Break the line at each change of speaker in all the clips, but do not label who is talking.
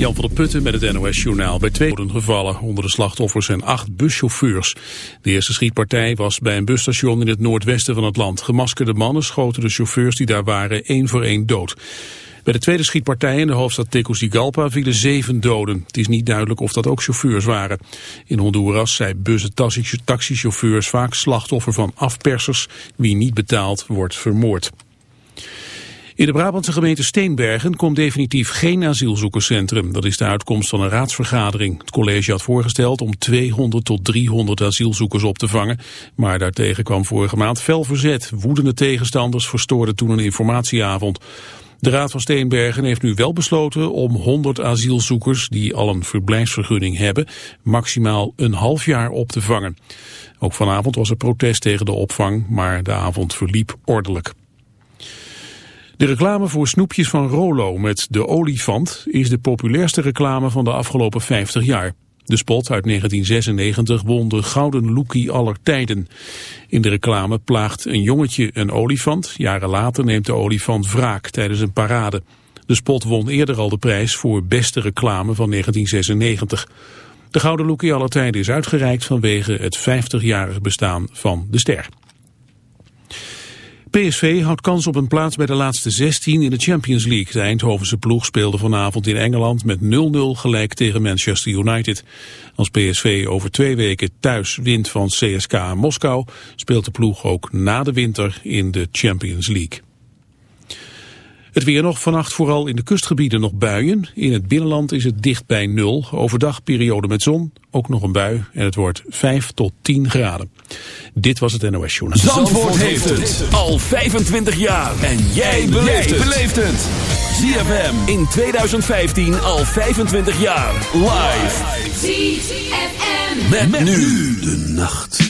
Jan van der Putten met het NOS-journaal. Bij twee doden gevallen. Onder de slachtoffers zijn acht buschauffeurs. De eerste schietpartij was bij een busstation in het noordwesten van het land. Gemaskerde mannen schoten de chauffeurs die daar waren één voor één dood. Bij de tweede schietpartij in de hoofdstad Tegucigalpa vielen zeven doden. Het is niet duidelijk of dat ook chauffeurs waren. In Honduras zijn bussen taxichauffeurs vaak slachtoffer van afpersers. Wie niet betaalt, wordt vermoord. In de Brabantse gemeente Steenbergen komt definitief geen asielzoekerscentrum. Dat is de uitkomst van een raadsvergadering. Het college had voorgesteld om 200 tot 300 asielzoekers op te vangen. Maar daartegen kwam vorige maand fel verzet. Woedende tegenstanders verstoorden toen een informatieavond. De Raad van Steenbergen heeft nu wel besloten om 100 asielzoekers die al een verblijfsvergunning hebben maximaal een half jaar op te vangen. Ook vanavond was er protest tegen de opvang, maar de avond verliep ordelijk. De reclame voor snoepjes van Rolo met de olifant is de populairste reclame van de afgelopen 50 jaar. De spot uit 1996 won de gouden lookie aller tijden. In de reclame plaagt een jongetje een olifant. Jaren later neemt de olifant wraak tijdens een parade. De spot won eerder al de prijs voor beste reclame van 1996. De gouden lookie aller tijden is uitgereikt vanwege het 50-jarig bestaan van de ster. PSV houdt kans op een plaats bij de laatste 16 in de Champions League. De Eindhovense ploeg speelde vanavond in Engeland met 0-0 gelijk tegen Manchester United. Als PSV over twee weken thuis wint van CSKA Moskou... speelt de ploeg ook na de winter in de Champions League. Het weer nog vannacht vooral in de kustgebieden nog buien. In het binnenland is het dicht bij nul. Overdag periode met zon, ook nog een bui. En het wordt 5 tot 10 graden. Dit was het NOS Journal.
Zandvoort, heeft het al 25 jaar. En jij beleeft het. ZFM in 2015 al 25 jaar. Live. ZFM. met nu de nacht.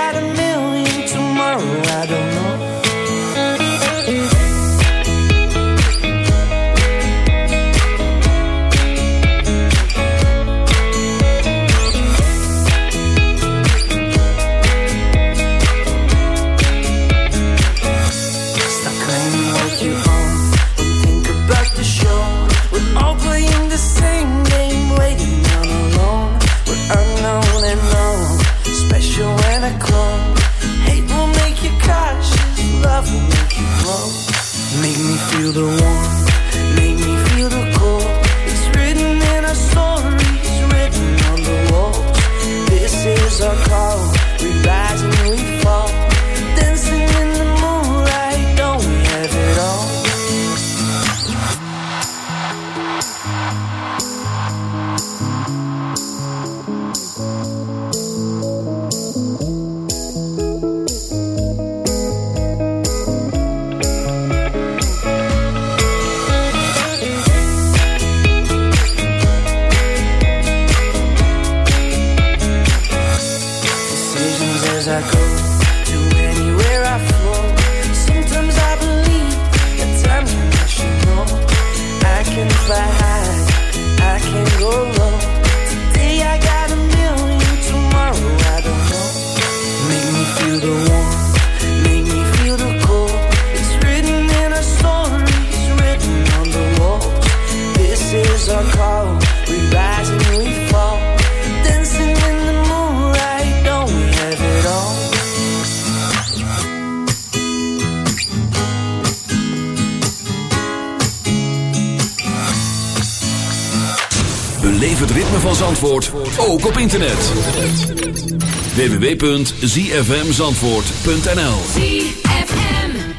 the
one www.zfmzandvoort.nl
ZFM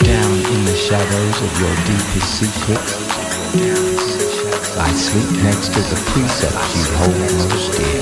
Down in the shadows of your deepest secrets I sleep next to the precepts you hold most dear.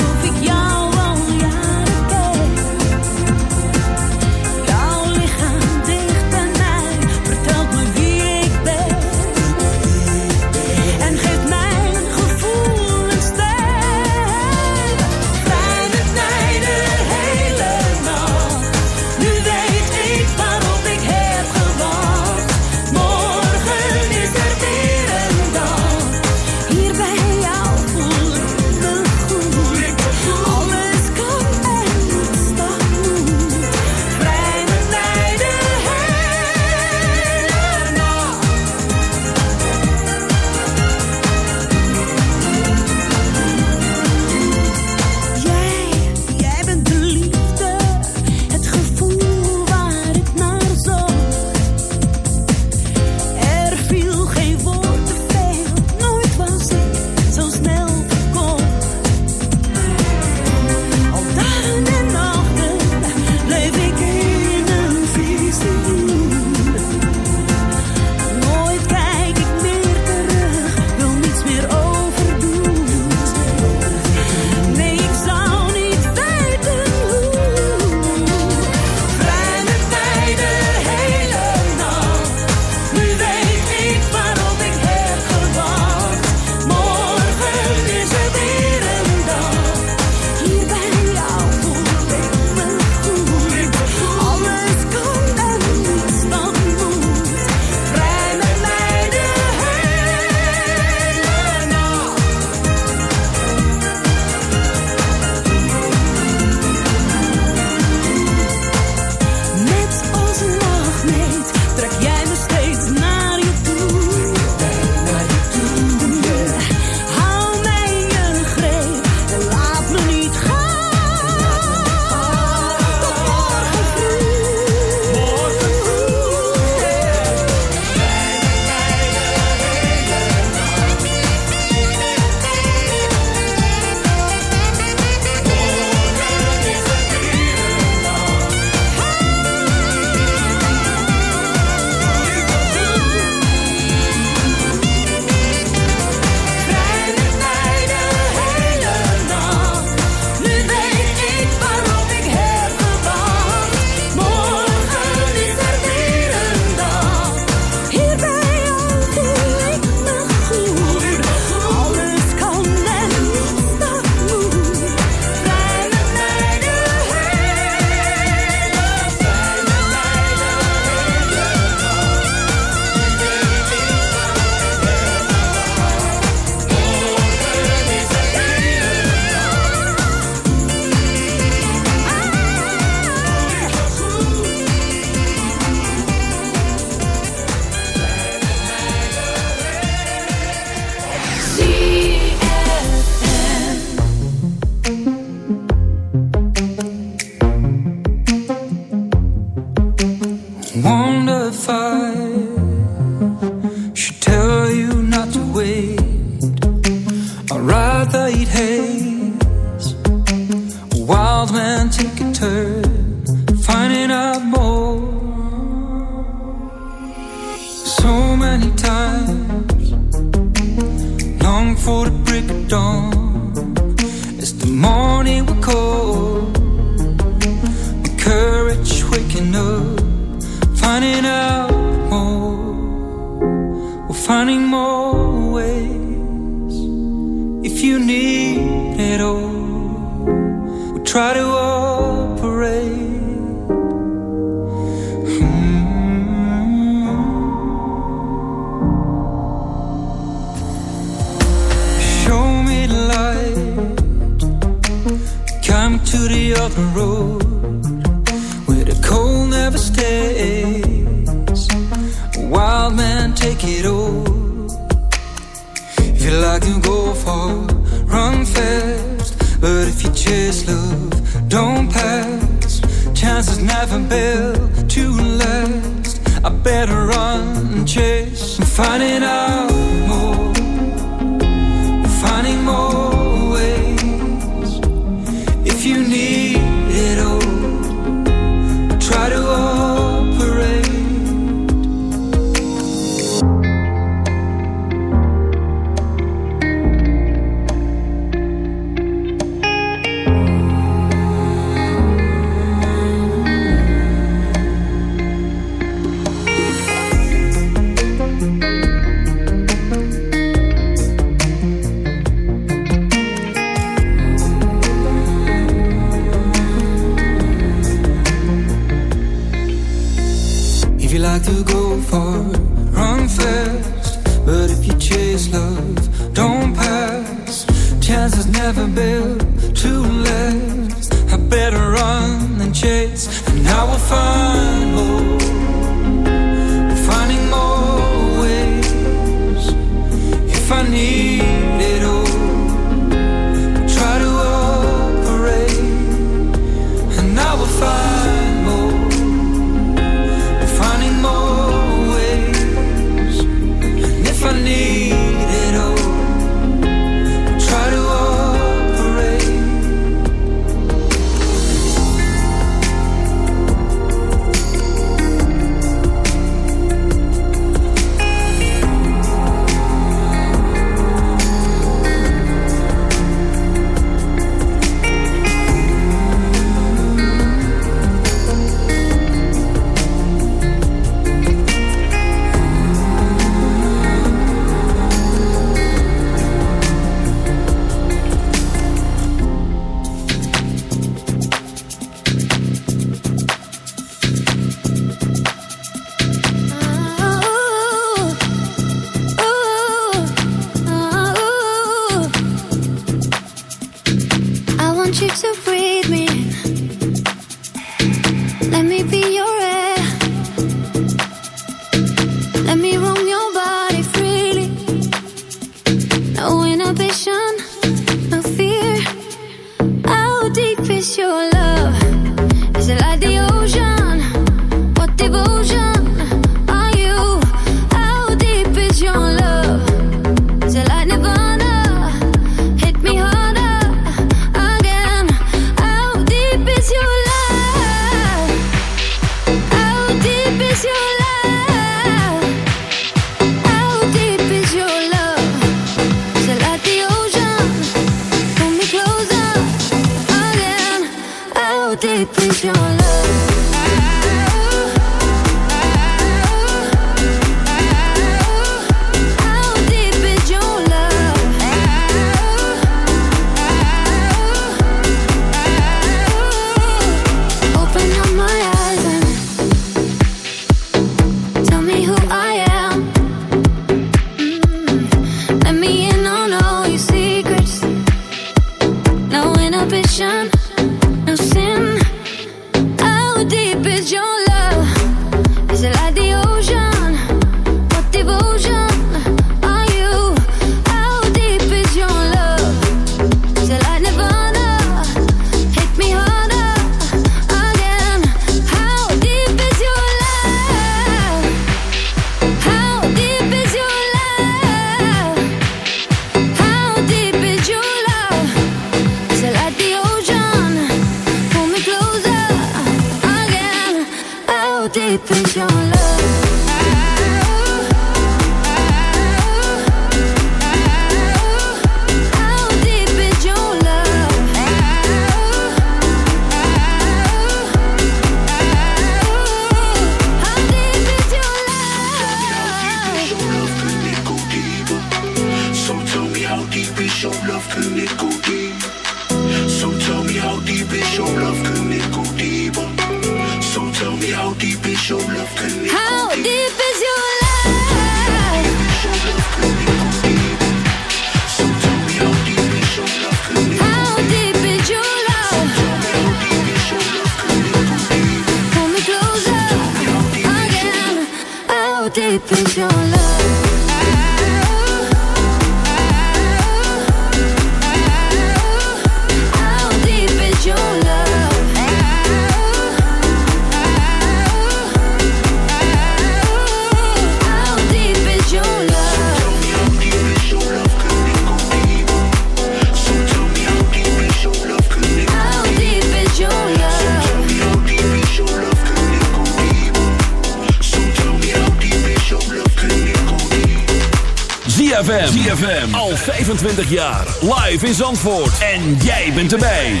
25 jaar. Live in Zandvoort. En jij bent erbij.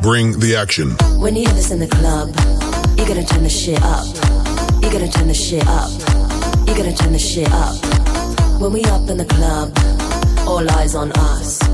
Bring the action.
When you have this in the club, you gotta turn the shit up. You gotta turn the shit up. You gotta turn the shit up. When we up in the club, all eyes on us.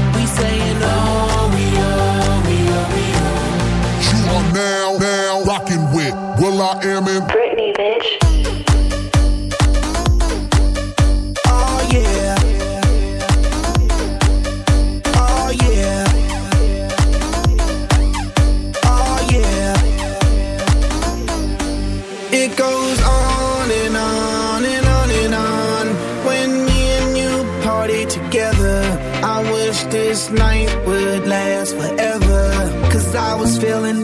With I Am in
Britney, bitch.
Oh yeah. Oh yeah. Oh yeah. It goes on and on and on and on when me and you party together. I wish this night would last forever. Cause I was feeling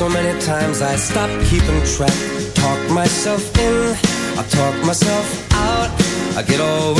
so many
times I stop keeping track. Talk myself in, I talk myself out. I get all.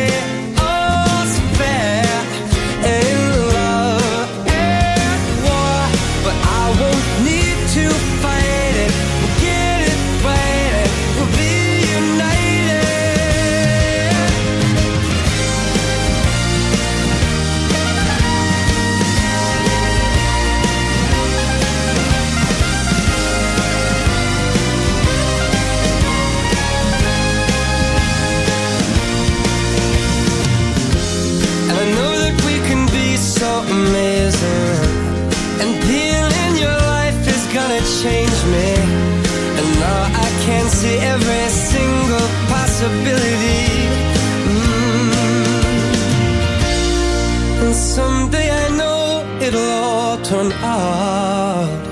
Turn odd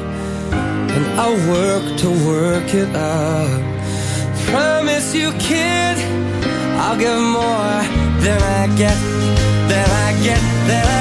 And I'll work to work it out Promise you kid I'll give more than I get Than I get, than I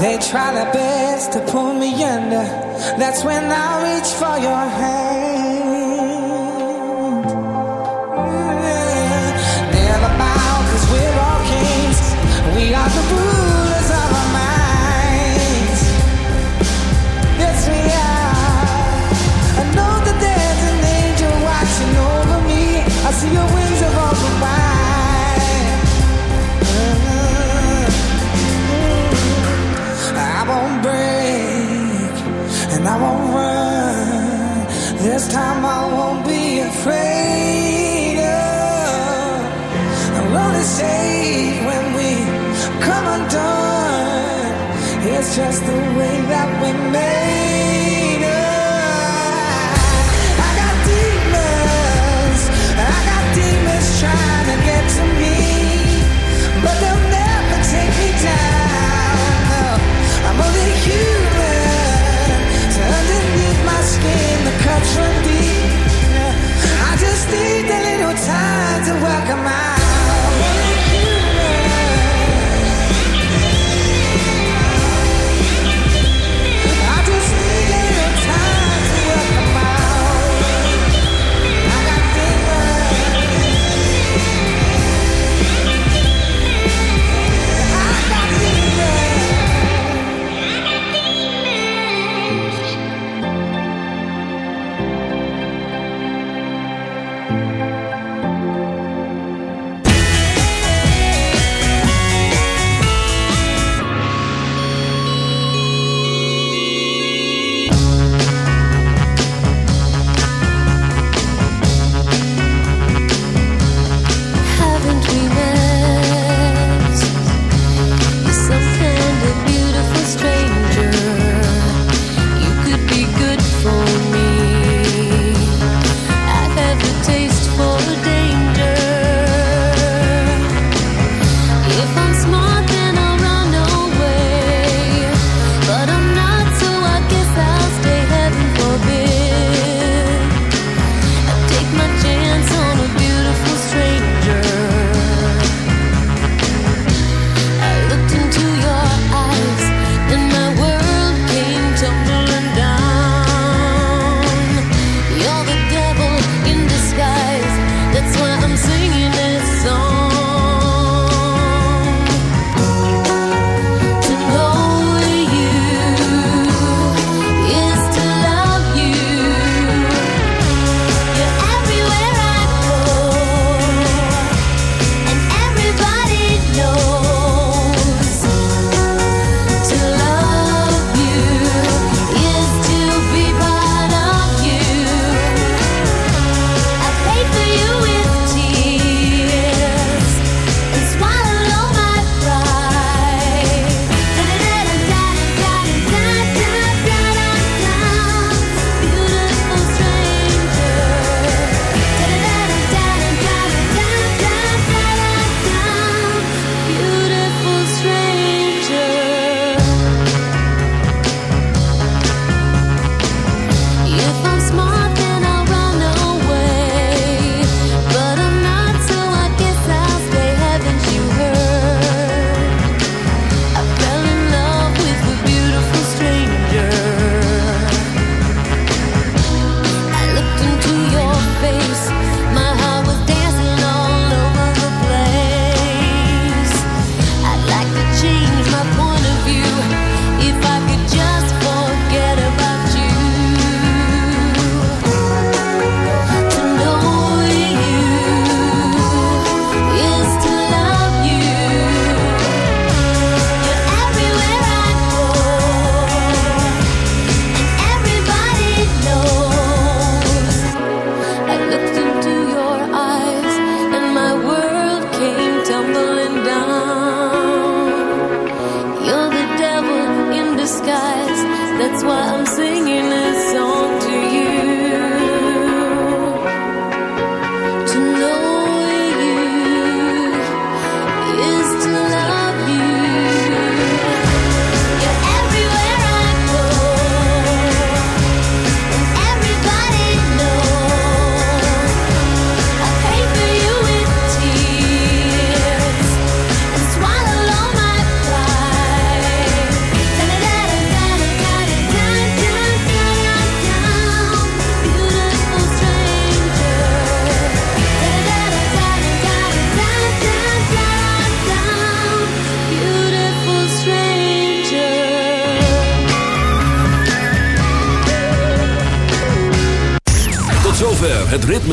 They try their best to pull me under. That's when I reach for your hand. Never bow, cause we're all kings. We are the rulers won't run. This time I won't be afraid. I'm only safe when we come undone. It's just the way that we made it. I got demons, I got demons trying to get to me, but they'll never take me down. I just need a little time to work 'em